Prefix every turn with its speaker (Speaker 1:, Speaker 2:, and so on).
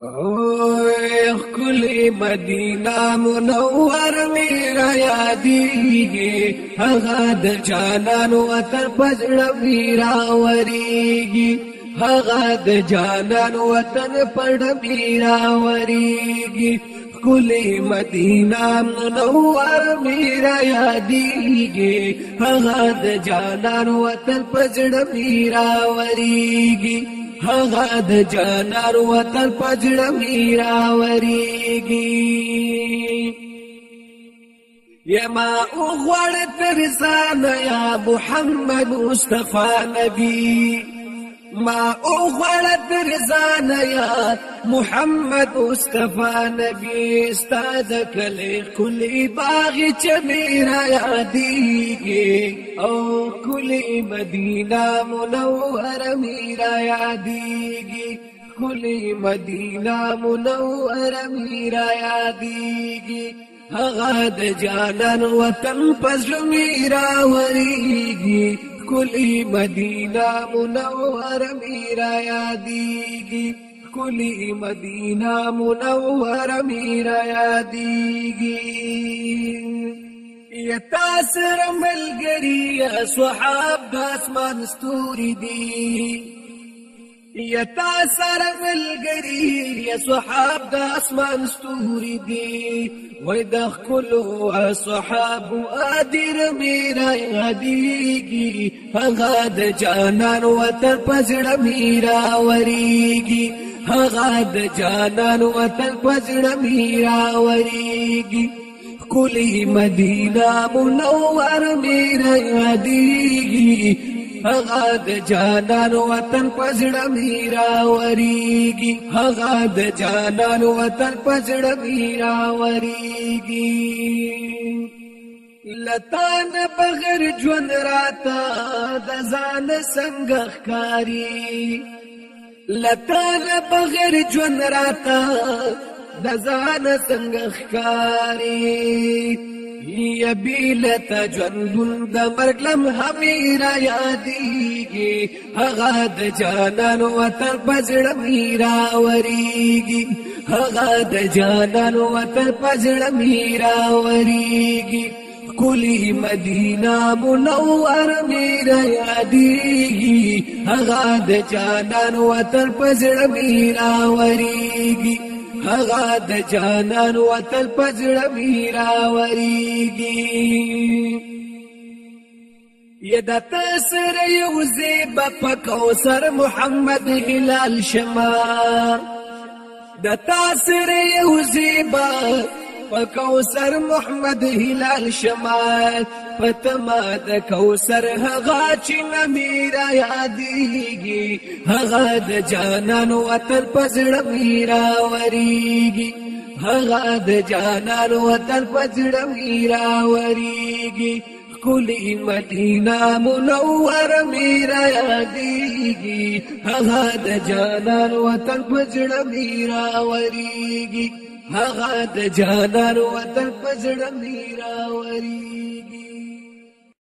Speaker 1: خلی مدینه منور میرا یادیږي هغه د جانان وطن پزړه میرا وریږي هغه د جانان وطن پړ میرا وریږي خلی مدینه منور میرا یادیږي هغه د جانان وطن پزړه میرا وریږي هغه د جانر وطن پجړه می راوريږي یما او غوړ ترسان یا محمد مصطفی نبی ما او غړت رضان یا محمد مصطفی نبی استاد کلی کلی باغ چمیرا یادیږي او کلی مدینه منور میرا یادیږي کلی مدینه منور میرا یادیږي هغه د جانان وطن پزړه میرا وریږي کلی مدینہ منور میرا یادیگی کلی مدینہ منور میرا یادیگی یا تاسر ملگری یا صحاب داسمان ستوری دی یا تا سره ملګری یا صحاب د اسمان ستوري دي وای د خلو صحاب ادر میرا یادیږي هغه د جانان وطن پزړه میرا وریږي هغه د جانان وطن پزړه میرا وریږي کلی مدینہ منور میرا یادیږي هغه د جانان وطن پزړه میرا وریږي هغه د جانان وطن پزړه میرا وریږي لتان بغیر ژوند راتا د ځان څنګه ښکاری لتان بغیر ژوند راتا د ځان څنګه ښکاری یا بیلت ژوندون د مرګ لم همي را یادېږي هغه د جانان وطن پزړه میرا وريږي هغه د جانان وطن پزړه میرا وريږي کلی مدینہ منور میرا یادیږي هغه د جانان وطن پزړه میرا وریږي هغه د جانان وتل پزړه میرا وریږي یدا تسر یو زیب پکو سر محمد هلال شما د تاسر یو زیب کوثر محمد هلال شمال پتما د کوثر هغه چې میرا یادېږي هغه د جانان وطن پزړه میرا وریږي هغه د جانان وطن پزړه میرا وریږي کلی مدینه منور میرا یادېږي هغه د جانان وطن پزړه میرا وریږي هغه د جانان وطن پزړه میرا وریږي